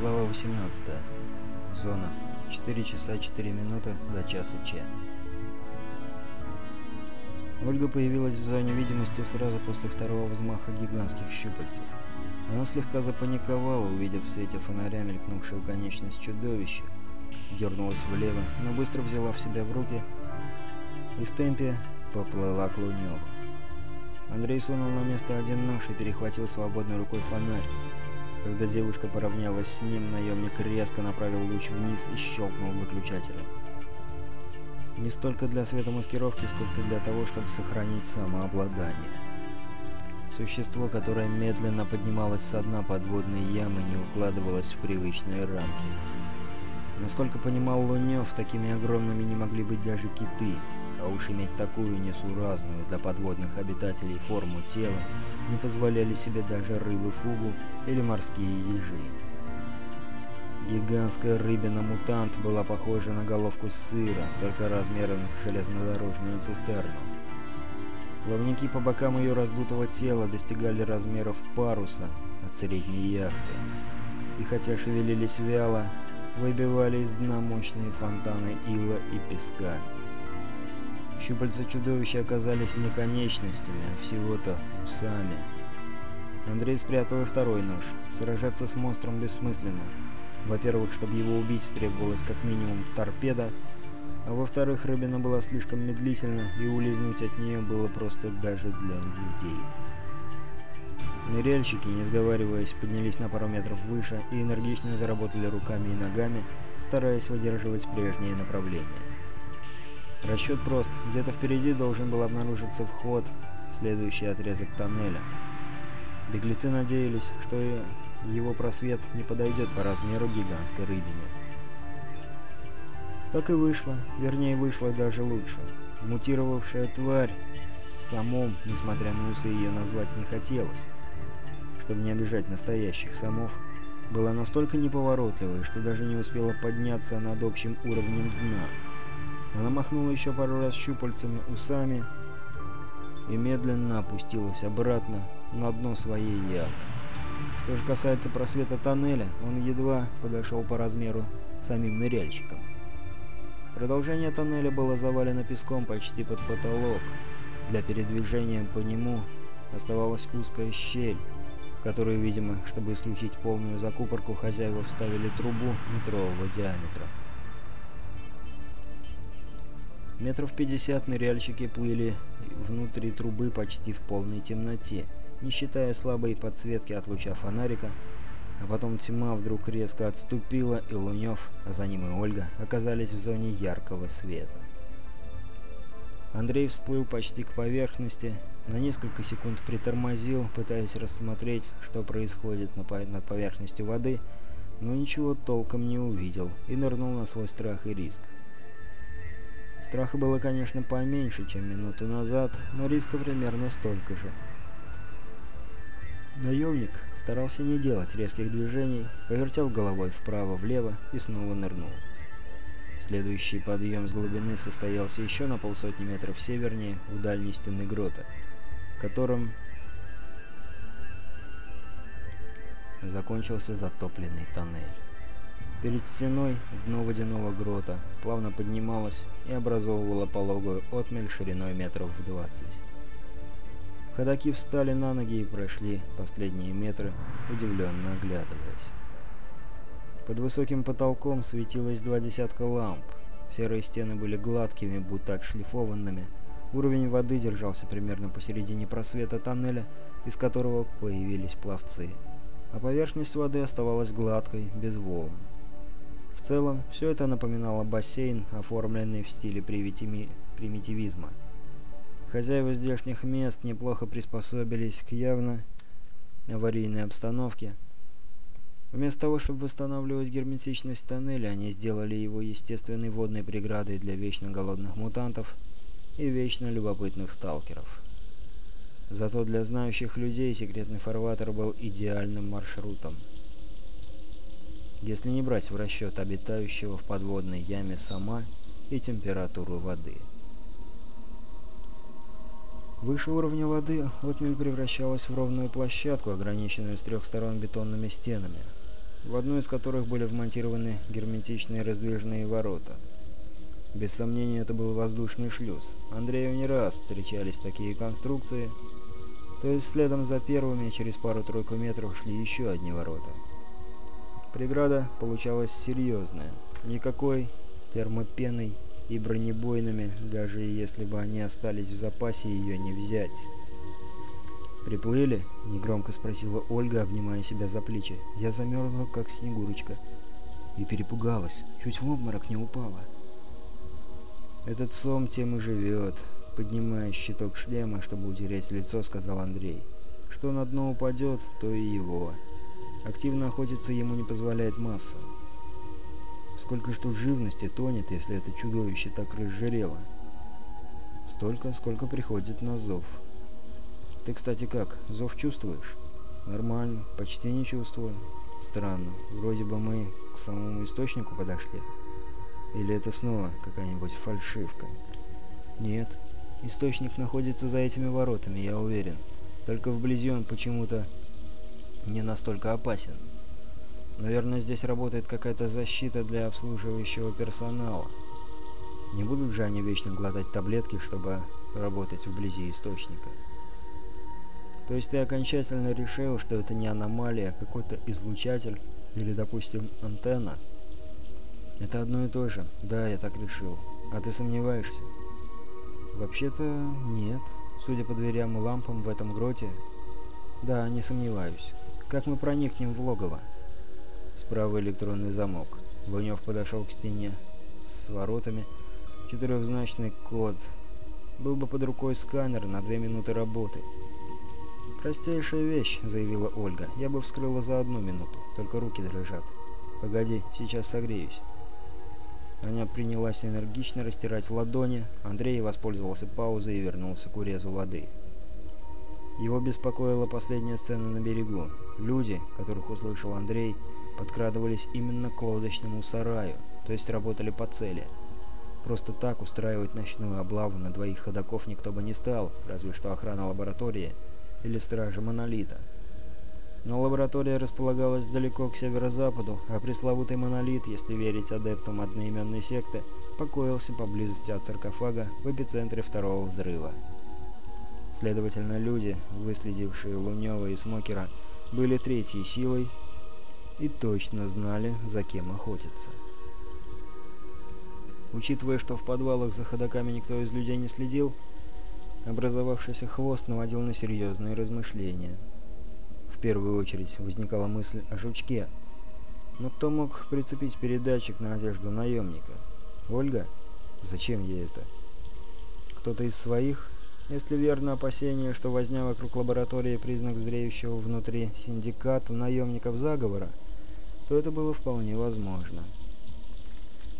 Глава 18. Зона. 4 часа 4 минуты до часа Ч. Ольга появилась в зоне видимости сразу после второго взмаха гигантских щупальцев. Она слегка запаниковала, увидев в свете фонаря мелькнувшую конечность чудовища, дернулась влево, но быстро взяла в себя в руки и в темпе поплыла к Лунёву. Андрей сунул на место один нож и перехватил свободной рукой фонарь. Когда девушка поравнялась с ним, наемник резко направил луч вниз и щелкнул выключателем. Не столько для светомаскировки, сколько для того, чтобы сохранить самообладание. Существо, которое медленно поднималось со дна подводной ямы, не укладывалось в привычные рамки. Насколько понимал Лунёв, такими огромными не могли быть даже киты, а уж иметь такую несуразную для подводных обитателей форму тела не позволяли себе даже рыбы-фугу или морские ежи. Гигантская рыбина-мутант была похожа на головку сыра, только размером с железнодорожную цистерну. Плавники по бокам ее раздутого тела достигали размеров паруса от средней яхты. И хотя шевелились вяло, выбивали из дна мощные фонтаны ила и песка. Щупальца чудовища оказались не конечностями, а всего-то усами. Андрей спрятал и второй нож. Сражаться с монстром бессмысленно. Во-первых, чтобы его убить, требовалось как минимум торпеда, а во-вторых, рыбина была слишком медлительна, и улизнуть от нее было просто даже для людей. Ныряльщики, не сговариваясь, поднялись на пару метров выше и энергично заработали руками и ногами, стараясь выдерживать прежнее направление. Расчет прост. Где-то впереди должен был обнаружиться вход в следующий отрезок тоннеля. Беглецы надеялись, что его просвет не подойдет по размеру гигантской рыбине. Так и вышло. Вернее, вышло даже лучше. Мутировавшая тварь самом, несмотря на усы, ее назвать не хотелось. Чтобы не обижать настоящих самов, была настолько неповоротливой, что даже не успела подняться над общим уровнем дна. Она махнула еще пару раз щупальцами усами и медленно опустилась обратно на дно своей ямы. Что же касается просвета тоннеля, он едва подошел по размеру самим ныряльщикам. Продолжение тоннеля было завалено песком почти под потолок. Для передвижения по нему оставалась узкая щель, которую, видимо, чтобы исключить полную закупорку, хозяева вставили трубу метрового диаметра. Метров пятьдесят ныряльщики плыли внутри трубы почти в полной темноте, не считая слабой подсветки от луча фонарика, а потом тьма вдруг резко отступила, и Лунёв, а за ним и Ольга, оказались в зоне яркого света. Андрей всплыл почти к поверхности, на несколько секунд притормозил, пытаясь рассмотреть, что происходит на по над поверхностью воды, но ничего толком не увидел и нырнул на свой страх и риск. Страха было, конечно, поменьше, чем минуту назад, но риска примерно столько же. Наемник старался не делать резких движений, повертел головой вправо-влево и снова нырнул. Следующий подъем с глубины состоялся еще на полсотни метров севернее, у дальней стены грота, которым закончился затопленный тоннель. Перед стеной дно водяного грота плавно поднималось и образовывало пологую отмель шириной метров в 20. Ходаки встали на ноги и прошли последние метры, удивленно оглядываясь. Под высоким потолком светилось два десятка ламп. Серые стены были гладкими, будто отшлифованными. Уровень воды держался примерно посередине просвета тоннеля, из которого появились пловцы. А поверхность воды оставалась гладкой, без волн. Целом, все это напоминало бассейн, оформленный в стиле примитивизма. Хозяева здешних мест неплохо приспособились к явно аварийной обстановке. Вместо того, чтобы восстанавливать герметичность тоннеля, они сделали его естественной водной преградой для вечно голодных мутантов и вечно любопытных сталкеров. Зато для знающих людей секретный фарватер был идеальным маршрутом если не брать в расчет обитающего в подводной яме сама и температуру воды. Выше уровня воды отмель превращалась в ровную площадку, ограниченную с трех сторон бетонными стенами. в одну из которых были вмонтированы герметичные раздвижные ворота. Без сомнения, это был воздушный шлюз. Андрею не раз встречались такие конструкции, то есть следом за первыми через пару-тройку метров шли еще одни ворота. Преграда получалась серьезная. Никакой термопеной и бронебойными, даже если бы они остались в запасе, ее не взять. «Приплыли?» — негромко спросила Ольга, обнимая себя за плечи. Я замерзла, как снегурочка, и перепугалась, чуть в обморок не упала. «Этот сом тем и живет», — поднимая щиток шлема, чтобы утереть лицо, сказал Андрей. «Что на дно упадет, то и его. Активно охотиться ему не позволяет масса. Сколько ж тут живности тонет, если это чудовище так разжирело? Столько, сколько приходит на зов». Ты, кстати, как? Зов чувствуешь? Нормально. Почти не чувствую. Странно. Вроде бы мы к самому источнику подошли. Или это снова какая-нибудь фальшивка? Нет. Источник находится за этими воротами, я уверен. Только вблизи он почему-то не настолько опасен. Наверное, здесь работает какая-то защита для обслуживающего персонала. Не будут же они вечно глотать таблетки, чтобы работать вблизи источника. То есть ты окончательно решил, что это не аномалия, а какой-то излучатель или, допустим, антенна? Это одно и то же. Да, я так решил. А ты сомневаешься? Вообще-то нет. Судя по дверям и лампам в этом гроте... Да, не сомневаюсь. Как мы проникнем в логово? Справа электронный замок. Лунев подошел к стене с воротами. Четырехзначный код. Был бы под рукой сканер на две минуты работы. «Простейшая вещь», — заявила Ольга. «Я бы вскрыла за одну минуту, только руки дрожат». «Погоди, сейчас согреюсь». Аня принялась энергично растирать ладони, Андрей воспользовался паузой и вернулся к урезу воды. Его беспокоила последняя сцена на берегу. Люди, которых услышал Андрей, подкрадывались именно к лодочному сараю, то есть работали по цели. Просто так устраивать ночную облаву на двоих ходоков никто бы не стал, разве что охрана лаборатории — или стражи Монолита. Но лаборатория располагалась далеко к северо-западу, а пресловутый Монолит, если верить адептам одноименной секты, покоился поблизости от саркофага в эпицентре второго взрыва. Следовательно, люди, выследившие Лунева и Смокера, были третьей силой и точно знали, за кем охотиться. Учитывая, что в подвалах за ходоками никто из людей не следил, Образовавшийся хвост наводил на серьезные размышления. В первую очередь возникала мысль о жучке. Но кто мог прицепить передатчик на одежду наемника? Ольга? Зачем ей это? Кто-то из своих? Если верно опасение, что возня вокруг лаборатории признак зреющего внутри синдиката наемников заговора, то это было вполне возможно.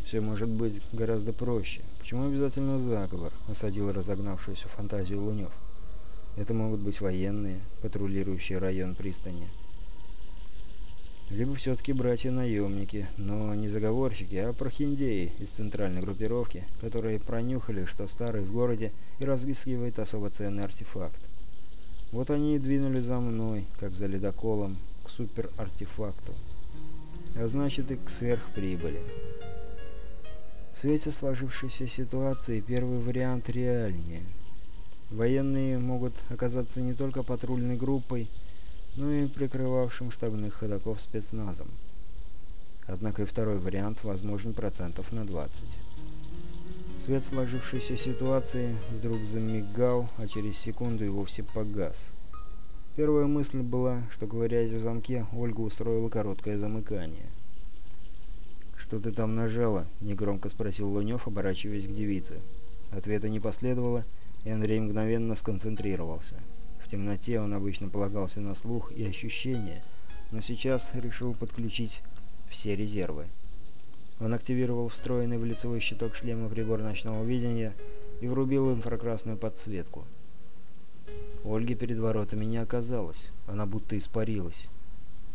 Все может быть гораздо проще. Почему обязательно заговор? Осадил разогнавшуюся фантазию Лунев. Это могут быть военные, патрулирующие район пристани. Либо все-таки братья-наемники, но не заговорщики, а прохиндеи из центральной группировки, которые пронюхали, что старый в городе и разыскивает особо ценный артефакт. Вот они и двинули за мной, как за ледоколом, к суперартефакту. А значит и к сверхприбыли. В свете сложившейся ситуации первый вариант реальнее. Военные могут оказаться не только патрульной группой, но и прикрывавшим штабных ходоков спецназом. Однако и второй вариант возможен процентов на 20. Свет сложившейся ситуации вдруг замигал, а через секунду и вовсе погас. Первая мысль была, что ковыряясь в замке, Ольга устроила короткое замыкание. «Что ты там нажала?» — негромко спросил Лунёв, оборачиваясь к девице. Ответа не последовало, и Андрей мгновенно сконцентрировался. В темноте он обычно полагался на слух и ощущения, но сейчас решил подключить все резервы. Он активировал встроенный в лицевой щиток шлема прибор ночного видения и врубил инфракрасную подсветку. Ольги перед воротами не оказалось, она будто испарилась.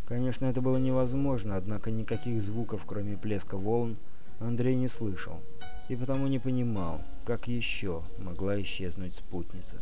Конечно, это было невозможно, однако никаких звуков, кроме плеска волн, Андрей не слышал, и потому не понимал, как еще могла исчезнуть спутница.